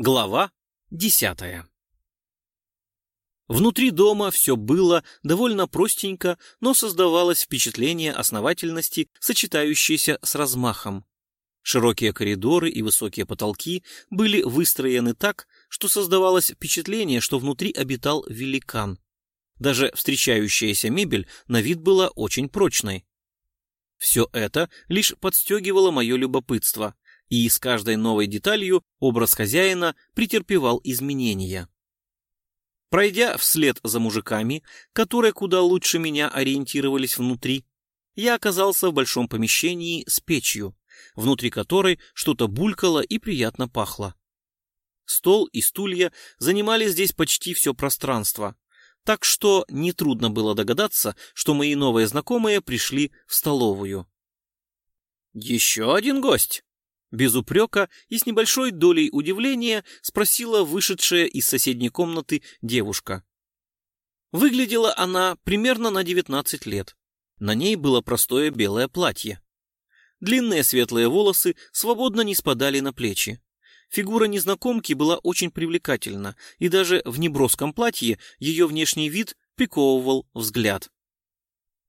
Глава десятая Внутри дома все было довольно простенько, но создавалось впечатление основательности, сочетающееся с размахом. Широкие коридоры и высокие потолки были выстроены так, что создавалось впечатление, что внутри обитал великан. Даже встречающаяся мебель на вид была очень прочной. Все это лишь подстегивало мое любопытство, и с каждой новой деталью образ хозяина претерпевал изменения. Пройдя вслед за мужиками, которые куда лучше меня ориентировались внутри, я оказался в большом помещении с печью, внутри которой что-то булькало и приятно пахло. Стол и стулья занимали здесь почти все пространство, так что нетрудно было догадаться, что мои новые знакомые пришли в столовую. «Еще один гость?» Без упрека и с небольшой долей удивления спросила вышедшая из соседней комнаты девушка. Выглядела она примерно на 19 лет. На ней было простое белое платье. Длинные светлые волосы свободно не спадали на плечи. Фигура незнакомки была очень привлекательна, и даже в неброском платье ее внешний вид приковывал взгляд.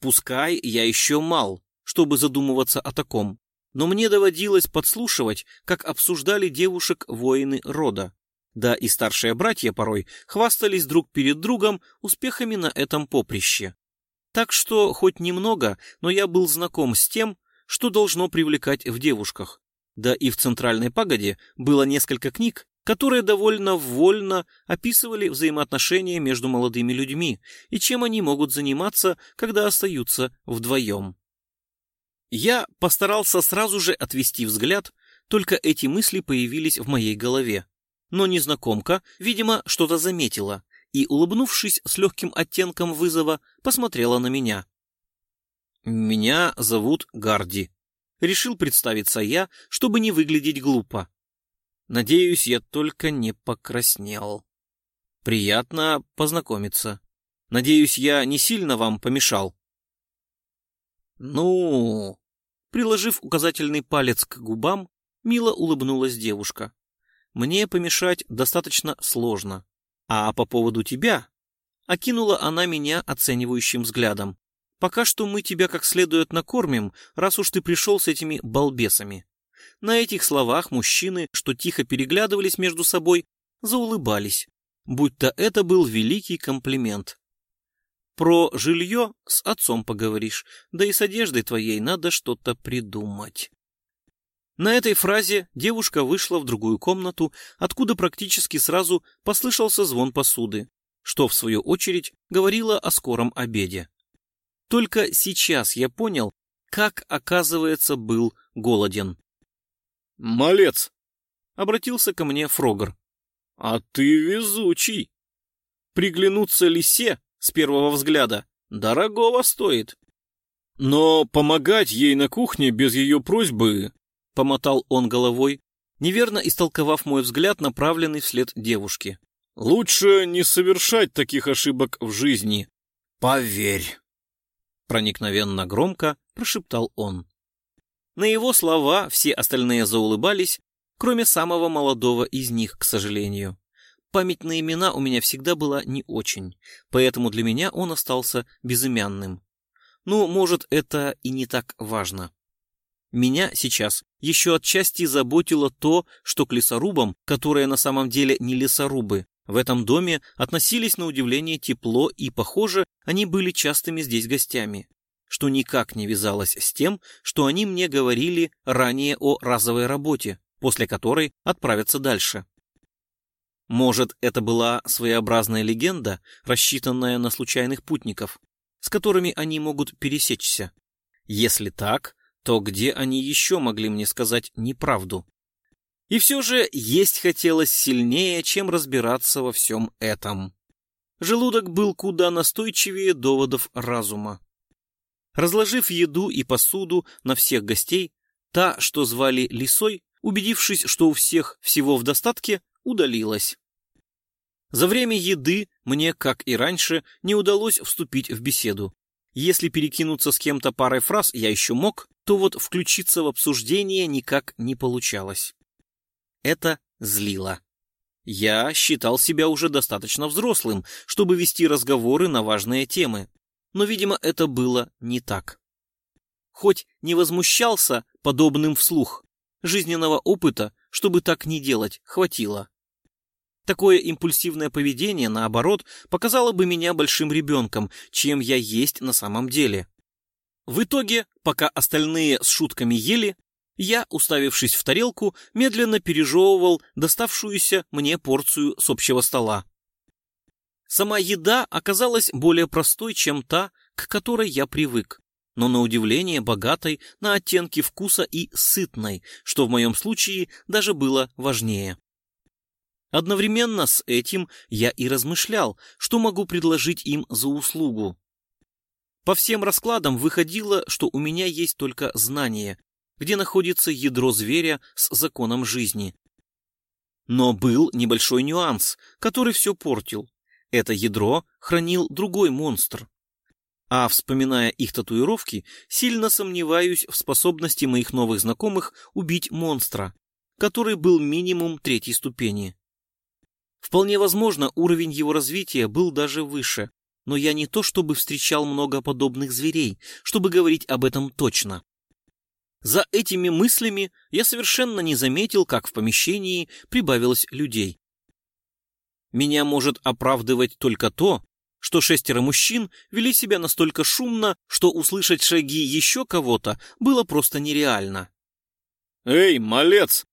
Пускай я еще мал, чтобы задумываться о таком, но мне доводилось подслушивать, как обсуждали девушек воины рода. Да и старшие братья порой хвастались друг перед другом успехами на этом поприще. Так что хоть немного, но я был знаком с тем, что должно привлекать в девушках. Да и в «Центральной пагоде» было несколько книг, которые довольно вольно описывали взаимоотношения между молодыми людьми и чем они могут заниматься, когда остаются вдвоем. Я постарался сразу же отвести взгляд, только эти мысли появились в моей голове. Но незнакомка, видимо, что-то заметила и, улыбнувшись с легким оттенком вызова, посмотрела на меня. «Меня зовут Гарди», — решил представиться я, чтобы не выглядеть глупо. Надеюсь, я только не покраснел. Приятно познакомиться. Надеюсь, я не сильно вам помешал. Ну, Приложив указательный палец к губам, мило улыбнулась девушка. «Мне помешать достаточно сложно. А по поводу тебя...» Окинула она меня оценивающим взглядом. «Пока что мы тебя как следует накормим, раз уж ты пришел с этими балбесами». На этих словах мужчины, что тихо переглядывались между собой, заулыбались, будто это был великий комплимент. Про жилье с отцом поговоришь, да и с одеждой твоей надо что-то придумать. На этой фразе девушка вышла в другую комнату, откуда практически сразу послышался звон посуды, что, в свою очередь, говорило о скором обеде. Только сейчас я понял, как, оказывается, был голоден. «Малец!» — обратился ко мне Фрогер. «А ты везучий! Приглянуться лисе с первого взгляда дорогого стоит. Но помогать ей на кухне без ее просьбы, — помотал он головой, неверно истолковав мой взгляд, направленный вслед девушки. Лучше не совершать таких ошибок в жизни. Поверь. Проникновенно громко прошептал он. На его слова все остальные заулыбались, кроме самого молодого из них, к сожалению. Память на имена у меня всегда была не очень, поэтому для меня он остался безымянным. Ну, может, это и не так важно. Меня сейчас еще отчасти заботило то, что к лесорубам, которые на самом деле не лесорубы, в этом доме относились на удивление тепло и, похоже, они были частыми здесь гостями, что никак не вязалось с тем, что они мне говорили ранее о разовой работе, после которой отправятся дальше. Может, это была своеобразная легенда, рассчитанная на случайных путников, с которыми они могут пересечься? Если так, то где они еще могли мне сказать неправду? И все же есть хотелось сильнее, чем разбираться во всем этом. Желудок был куда настойчивее доводов разума. Разложив еду и посуду на всех гостей, та, что звали Лисой, убедившись, что у всех всего в достатке, удалилась. За время еды мне, как и раньше, не удалось вступить в беседу. Если перекинуться с кем-то парой фраз я еще мог, то вот включиться в обсуждение никак не получалось. Это злило. Я считал себя уже достаточно взрослым, чтобы вести разговоры на важные темы, но, видимо, это было не так. Хоть не возмущался подобным вслух, жизненного опыта, чтобы так не делать, хватило. Такое импульсивное поведение, наоборот, показало бы меня большим ребенком, чем я есть на самом деле. В итоге, пока остальные с шутками ели, я, уставившись в тарелку, медленно пережевывал доставшуюся мне порцию с общего стола. Сама еда оказалась более простой, чем та, к которой я привык, но на удивление богатой на оттенки вкуса и сытной, что в моем случае даже было важнее. Одновременно с этим я и размышлял, что могу предложить им за услугу. По всем раскладам выходило, что у меня есть только знание, где находится ядро зверя с законом жизни. Но был небольшой нюанс, который все портил. Это ядро хранил другой монстр. А вспоминая их татуировки, сильно сомневаюсь в способности моих новых знакомых убить монстра, который был минимум третьей ступени. Вполне возможно, уровень его развития был даже выше, но я не то чтобы встречал много подобных зверей, чтобы говорить об этом точно. За этими мыслями я совершенно не заметил, как в помещении прибавилось людей. Меня может оправдывать только то, что шестеро мужчин вели себя настолько шумно, что услышать шаги еще кого-то было просто нереально. «Эй, малец,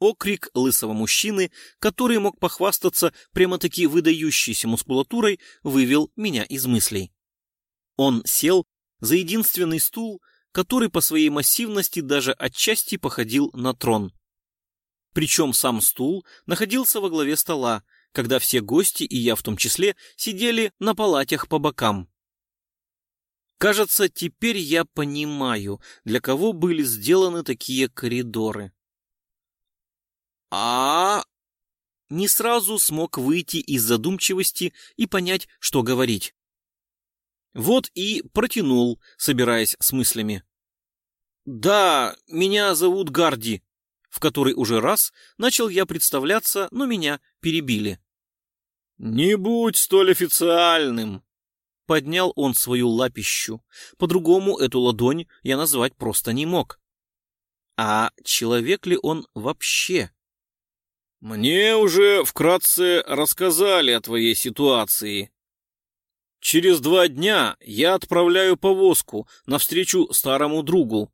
Окрик лысого мужчины, который мог похвастаться прямо-таки выдающейся мускулатурой, вывел меня из мыслей. Он сел за единственный стул, который по своей массивности даже отчасти походил на трон. Причем сам стул находился во главе стола, когда все гости, и я в том числе, сидели на палатях по бокам. Кажется, теперь я понимаю, для кого были сделаны такие коридоры а Не сразу смог выйти из задумчивости и понять, что говорить. Вот и протянул, собираясь с мыслями. «Да, меня зовут Гарди», в который уже раз начал я представляться, но меня перебили. «Не будь столь официальным!» Поднял он свою лапищу. По-другому эту ладонь я назвать просто не мог. А человек ли он вообще? Мне уже вкратце рассказали о твоей ситуации. Через два дня я отправляю повозку навстречу старому другу.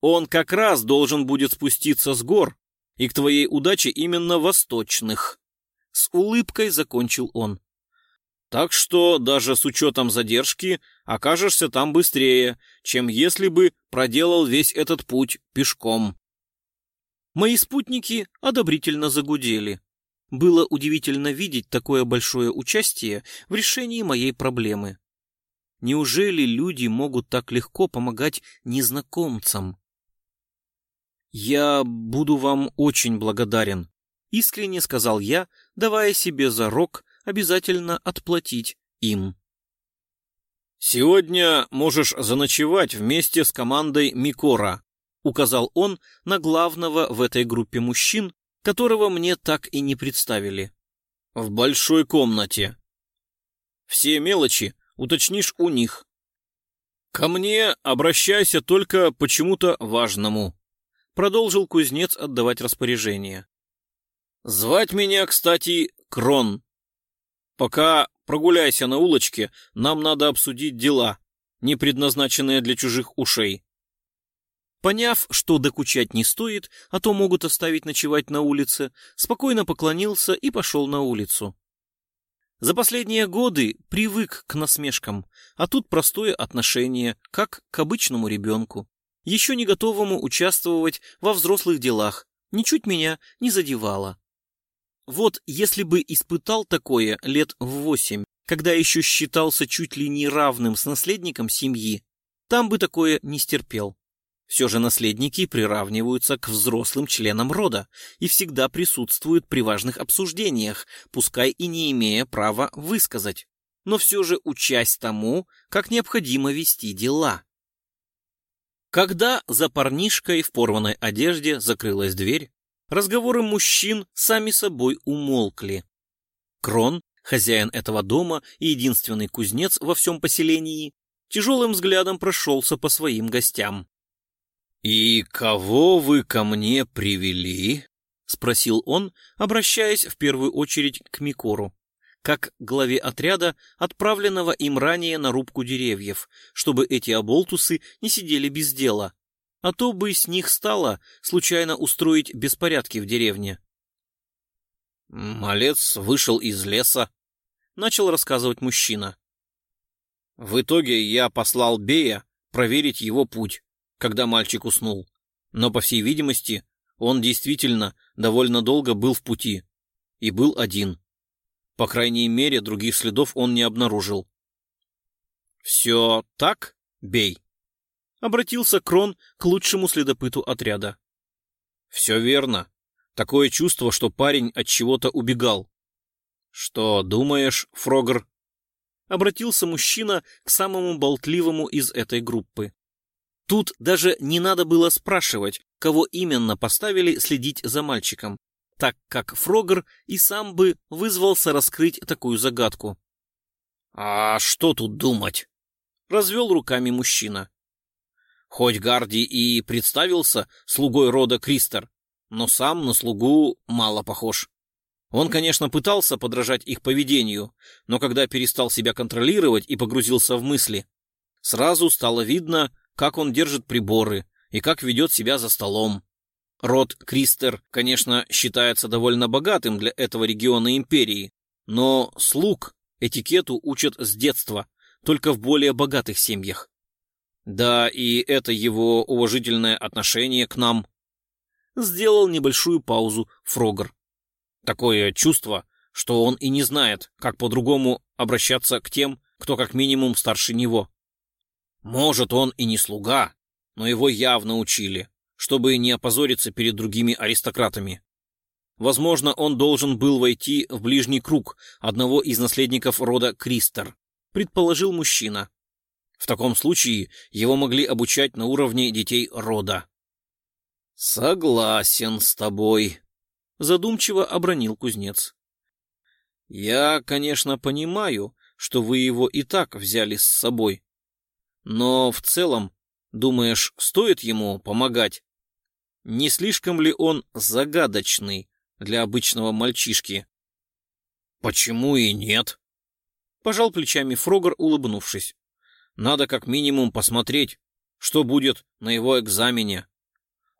Он как раз должен будет спуститься с гор, и к твоей удаче именно восточных. С улыбкой закончил он. Так что даже с учетом задержки окажешься там быстрее, чем если бы проделал весь этот путь пешком. Мои спутники одобрительно загудели. Было удивительно видеть такое большое участие в решении моей проблемы. Неужели люди могут так легко помогать незнакомцам? «Я буду вам очень благодарен», — искренне сказал я, давая себе зарок обязательно отплатить им. «Сегодня можешь заночевать вместе с командой Микора», — указал он на главного в этой группе мужчин, которого мне так и не представили. «В большой комнате. Все мелочи уточнишь у них. Ко мне обращайся только почему-то важному», — продолжил кузнец отдавать распоряжение. «Звать меня, кстати, Крон. Пока прогуляйся на улочке, нам надо обсудить дела, не предназначенные для чужих ушей. Поняв, что докучать не стоит, а то могут оставить ночевать на улице, спокойно поклонился и пошел на улицу. За последние годы привык к насмешкам, а тут простое отношение, как к обычному ребенку, еще не готовому участвовать во взрослых делах, ничуть меня не задевало. Вот если бы испытал такое лет в восемь, когда еще считался чуть ли не равным с наследником семьи, там бы такое не стерпел. Все же наследники приравниваются к взрослым членам рода и всегда присутствуют при важных обсуждениях, пускай и не имея права высказать, но все же участь тому, как необходимо вести дела. Когда за парнишкой в порванной одежде закрылась дверь, разговоры мужчин сами собой умолкли. Крон, хозяин этого дома и единственный кузнец во всем поселении, тяжелым взглядом прошелся по своим гостям. «И кого вы ко мне привели?» — спросил он, обращаясь в первую очередь к Микору, как главе отряда, отправленного им ранее на рубку деревьев, чтобы эти оболтусы не сидели без дела, а то бы с них стало случайно устроить беспорядки в деревне. Малец вышел из леса, начал рассказывать мужчина. В итоге я послал Бея проверить его путь, когда мальчик уснул. Но, по всей видимости, он действительно довольно долго был в пути и был один. По крайней мере, других следов он не обнаружил. «Все так, Бей?» — обратился Крон к лучшему следопыту отряда. «Все верно. Такое чувство, что парень от чего-то убегал. Что думаешь, Фрогер?» Обратился мужчина к самому болтливому из этой группы. Тут даже не надо было спрашивать, кого именно поставили следить за мальчиком, так как Фрогер и сам бы вызвался раскрыть такую загадку. «А что тут думать?» — развел руками мужчина. Хоть Гарди и представился слугой рода Кристер, но сам на слугу мало похож. Он, конечно, пытался подражать их поведению, но когда перестал себя контролировать и погрузился в мысли, сразу стало видно, как он держит приборы и как ведет себя за столом. Род Кристер, конечно, считается довольно богатым для этого региона империи, но слуг этикету учат с детства, только в более богатых семьях. Да и это его уважительное отношение к нам. Сделал небольшую паузу Фрогер. Такое чувство, что он и не знает, как по-другому обращаться к тем, кто как минимум старше него. Может, он и не слуга, но его явно учили, чтобы не опозориться перед другими аристократами. Возможно, он должен был войти в ближний круг одного из наследников рода Кристер, предположил мужчина. В таком случае его могли обучать на уровне детей рода. «Согласен с тобой», — задумчиво обронил кузнец. «Я, конечно, понимаю, что вы его и так взяли с собой. Но в целом, думаешь, стоит ему помогать? Не слишком ли он загадочный для обычного мальчишки?» «Почему и нет?» — пожал плечами Фрогер, улыбнувшись. Надо как минимум посмотреть, что будет на его экзамене.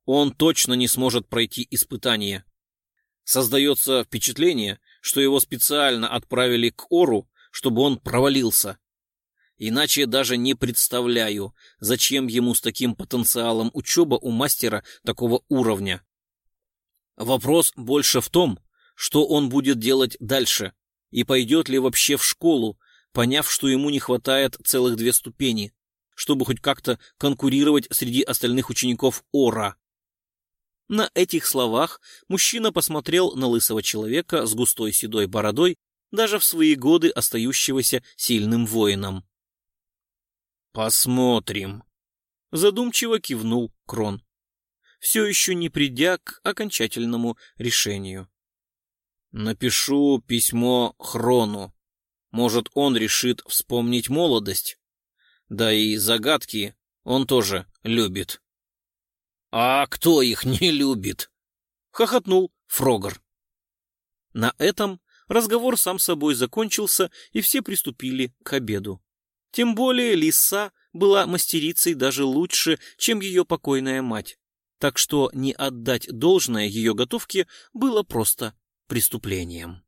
Он точно не сможет пройти испытание. Создается впечатление, что его специально отправили к Ору, чтобы он провалился. Иначе даже не представляю, зачем ему с таким потенциалом учеба у мастера такого уровня. Вопрос больше в том, что он будет делать дальше, и пойдет ли вообще в школу, поняв, что ему не хватает целых две ступени, чтобы хоть как-то конкурировать среди остальных учеников Ора. На этих словах мужчина посмотрел на лысого человека с густой седой бородой, даже в свои годы остающегося сильным воином. «Посмотрим», — задумчиво кивнул Крон, все еще не придя к окончательному решению. «Напишу письмо Хрону. Может, он решит вспомнить молодость. Да и загадки он тоже любит. «А кто их не любит?» — хохотнул Фрогер. На этом разговор сам собой закончился, и все приступили к обеду. Тем более Лиса была мастерицей даже лучше, чем ее покойная мать, так что не отдать должное ее готовке было просто преступлением.